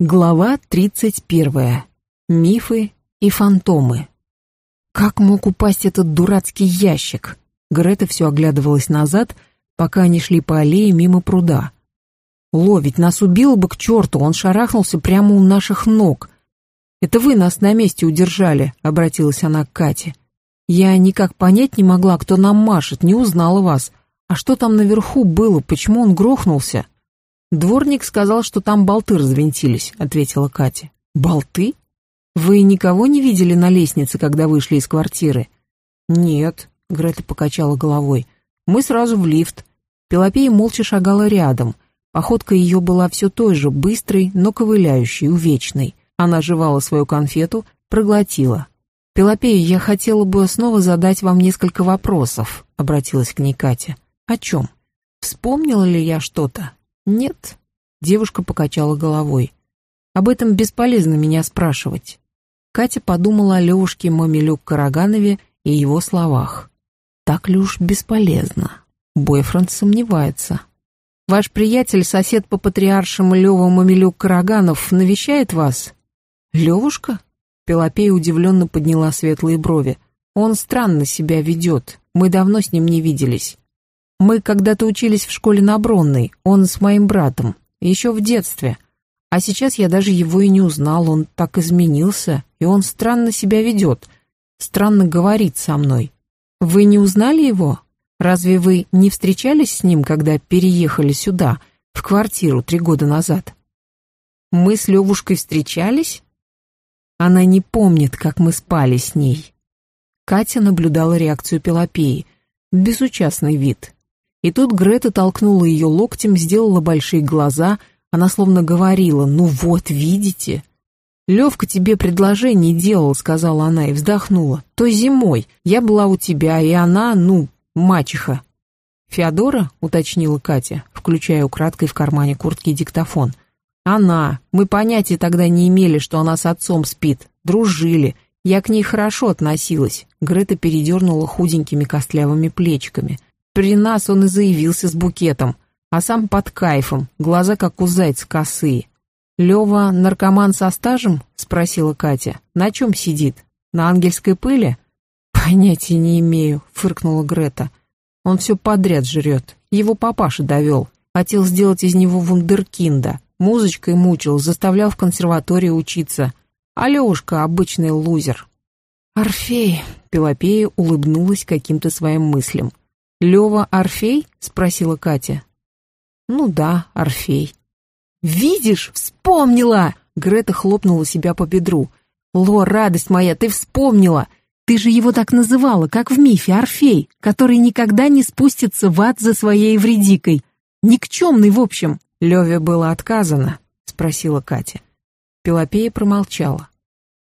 Глава 31. Мифы и фантомы. Как мог упасть этот дурацкий ящик? Грета все оглядывалась назад, пока они шли по аллее мимо пруда. Ло, ведь нас убил бы к черту, он шарахнулся прямо у наших ног. «Это вы нас на месте удержали», — обратилась она к Кате. «Я никак понять не могла, кто нам машет, не узнала вас. А что там наверху было, почему он грохнулся?» «Дворник сказал, что там болты развинтились», — ответила Катя. «Болты? Вы никого не видели на лестнице, когда вышли из квартиры?» «Нет», — Грета покачала головой. «Мы сразу в лифт». Пелопея молча шагала рядом — Походка ее была все той же, быстрой, но ковыляющей, увечной. Она жевала свою конфету, проглотила. «Пелопея, я хотела бы снова задать вам несколько вопросов», — обратилась к ней Катя. «О чем? Вспомнила ли я что-то?» «Нет». Девушка покачала головой. «Об этом бесполезно меня спрашивать». Катя подумала о Левушке Мамилюк-Караганове и его словах. «Так ли уж бесполезно?» Бойфренд сомневается. Ваш приятель, сосед по патриаршим Лёва Мамилюк Караганов, навещает вас?» «Левушка?» Пелопея удивленно подняла светлые брови. «Он странно себя ведет. Мы давно с ним не виделись. Мы когда-то учились в школе на Бронной, он с моим братом, еще в детстве. А сейчас я даже его и не узнал, он так изменился, и он странно себя ведет, странно говорит со мной. Вы не узнали его?» Разве вы не встречались с ним, когда переехали сюда, в квартиру три года назад? Мы с Левушкой встречались? Она не помнит, как мы спали с ней. Катя наблюдала реакцию Пелопеи. Безучастный вид. И тут Грета толкнула ее локтем, сделала большие глаза, она словно говорила, «Ну вот, видите?» «Левка тебе предложение делал», — сказала она и вздохнула. «То зимой. Я была у тебя, и она, ну, мачеха. «Феодора?» — уточнила Катя, включая украдкой в кармане куртки диктофон. «Она. Мы понятия тогда не имели, что она с отцом спит. Дружили. Я к ней хорошо относилась». Грета передернула худенькими костлявыми плечиками. При нас он и заявился с букетом, а сам под кайфом, глаза как у зайца косые. «Лева наркоман со стажем?» — спросила Катя. «На чем сидит? На ангельской пыли?» «Понятия не имею», — фыркнула Грета. «Он все подряд жрет. Его папаша довел. Хотел сделать из него вундеркинда. Музычкой мучил, заставлял в консерватории учиться. А Левушка — обычный лузер». «Орфей», — Пелопея улыбнулась каким-то своим мыслям. «Лева Орфей?» — спросила Катя. «Ну да, Орфей». «Видишь, вспомнила!» Грета хлопнула себя по бедру. «Ло, радость моя, ты вспомнила! Ты же его так называла, как в мифе, Орфей, который никогда не спустится в ад за своей вредикой. Никчемный, в общем. Леве было отказано, спросила Катя. Пелопея промолчала.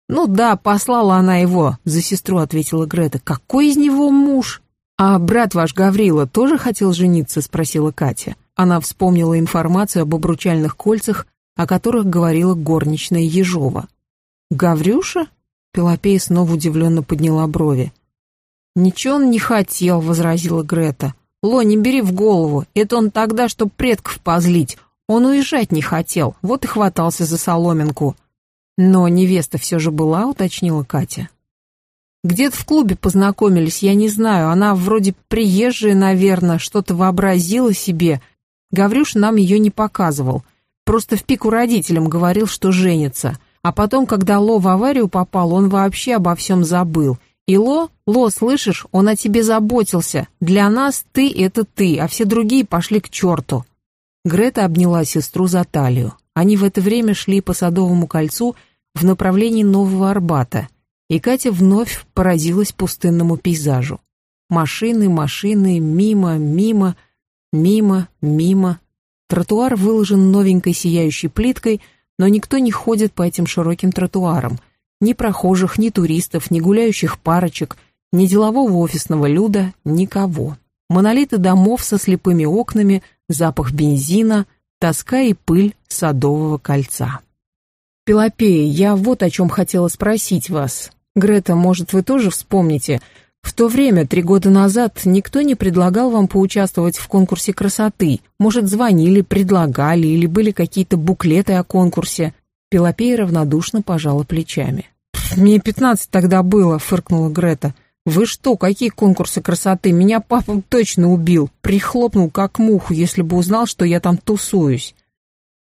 «Ну да, послала она его», — за сестру ответила Грета. «Какой из него муж?» «А брат ваш Гаврила тоже хотел жениться?» — спросила Катя. Она вспомнила информацию об обручальных кольцах, о которых говорила горничная Ежова. «Гаврюша?» Пелопея снова удивленно подняла брови. «Ничего он не хотел», — возразила Грета. «Ло, не бери в голову, это он тогда, чтоб предков позлить. Он уезжать не хотел, вот и хватался за соломинку». «Но невеста все же была», — уточнила Катя. «Где-то в клубе познакомились, я не знаю, она вроде приезжая, наверное, что-то вообразила себе. Гаврюш нам ее не показывал, просто в пику родителям говорил, что женится». А потом, когда Ло в аварию попал, он вообще обо всем забыл. И Ло, Ло, слышишь, он о тебе заботился. Для нас ты — это ты, а все другие пошли к черту». Грета обняла сестру за талию. Они в это время шли по Садовому кольцу в направлении Нового Арбата, и Катя вновь поразилась пустынному пейзажу. Машины, машины, мимо, мимо, мимо, мимо. Тротуар выложен новенькой сияющей плиткой — но никто не ходит по этим широким тротуарам. Ни прохожих, ни туристов, ни гуляющих парочек, ни делового офисного люда, никого. Монолиты домов со слепыми окнами, запах бензина, тоска и пыль садового кольца. Пелопея, я вот о чем хотела спросить вас. Грета, может, вы тоже вспомните, в то время, три года назад, никто не предлагал вам поучаствовать в конкурсе красоты. Может, звонили, предлагали или были какие-то буклеты о конкурсе. Пелопея равнодушно пожала плечами. «Мне пятнадцать тогда было», — фыркнула Грета. «Вы что, какие конкурсы красоты? Меня папа точно убил. Прихлопнул как муху, если бы узнал, что я там тусуюсь».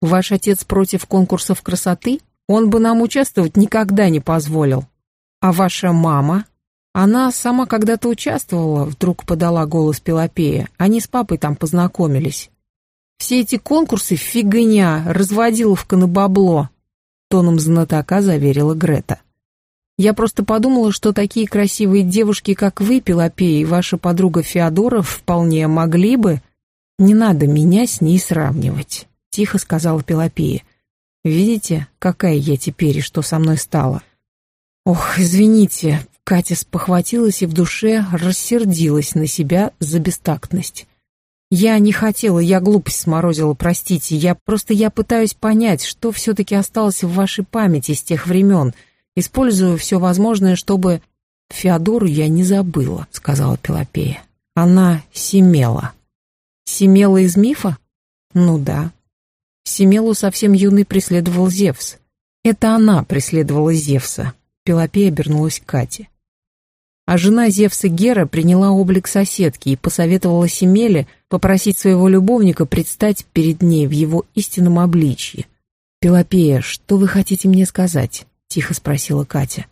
«Ваш отец против конкурсов красоты? Он бы нам участвовать никогда не позволил». «А ваша мама?» «Она сама когда-то участвовала», — вдруг подала голос Пелопея. «Они с папой там познакомились». «Все эти конкурсы — фигня, разводиловка на бабло», — тоном знатока заверила Грета. Я просто подумала, что такие красивые девушки, как вы, Пелопея, и ваша подруга Феодора, вполне могли бы... Не надо меня с ней сравнивать, тихо сказала Пелопея. Видите, какая я теперь и что со мной стало? Ох, извините, Катя спохватилась и в душе рассердилась на себя за бестактность. Я не хотела, я глупость сморозила, простите. Я просто я пытаюсь понять, что все-таки осталось в вашей памяти с тех времен — Использую все возможное, чтобы... Феодору я не забыла, сказала Пелопея. Она семела. Семела из мифа? Ну да. Семелу совсем юный преследовал Зевс. Это она преследовала Зевса. Пелопея обернулась к Кате. А жена Зевса Гера приняла облик соседки и посоветовала Семеле попросить своего любовника предстать перед ней в его истинном обличье. «Пелопея, что вы хотите мне сказать?» — тихо спросила Катя.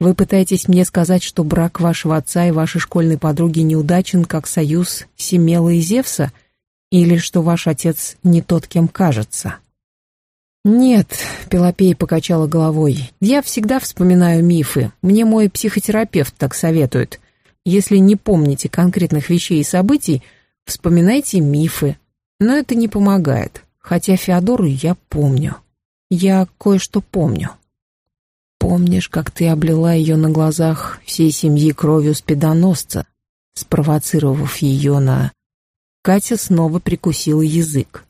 «Вы пытаетесь мне сказать, что брак вашего отца и вашей школьной подруги неудачен, как союз Семела и Зевса, или что ваш отец не тот, кем кажется?» «Нет», — Пелопея покачала головой, — «я всегда вспоминаю мифы. Мне мой психотерапевт так советует. Если не помните конкретных вещей и событий, вспоминайте мифы. Но это не помогает, хотя Феодору я помню. Я кое-что помню». Помнишь, как ты облила ее на глазах всей семьи кровью спидоносца, спровоцировав ее на... Катя снова прикусила язык.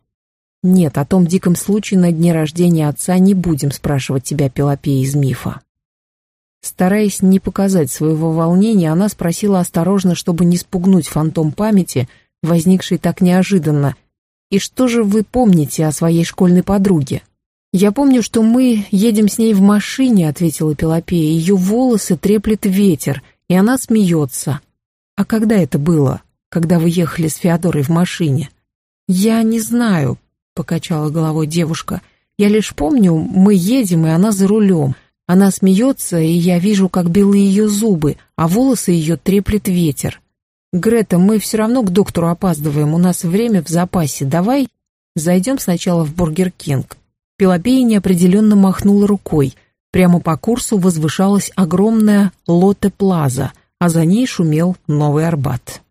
Нет, о том диком случае на дне рождения отца не будем спрашивать тебя, Пелопея из мифа. Стараясь не показать своего волнения, она спросила осторожно, чтобы не спугнуть фантом памяти, возникший так неожиданно. «И что же вы помните о своей школьной подруге?» «Я помню, что мы едем с ней в машине», — ответила Пелопея. «Ее волосы треплет ветер, и она смеется». «А когда это было? Когда вы ехали с Феодорой в машине?» «Я не знаю», — покачала головой девушка. «Я лишь помню, мы едем, и она за рулем. Она смеется, и я вижу, как белые ее зубы, а волосы ее треплет ветер. Грета, мы все равно к доктору опаздываем, у нас время в запасе. Давай зайдем сначала в Бургер Кинг». Пелопея неопределенно махнула рукой. Прямо по курсу возвышалась огромная Лотте Плаза, а за ней шумел Новый Арбат.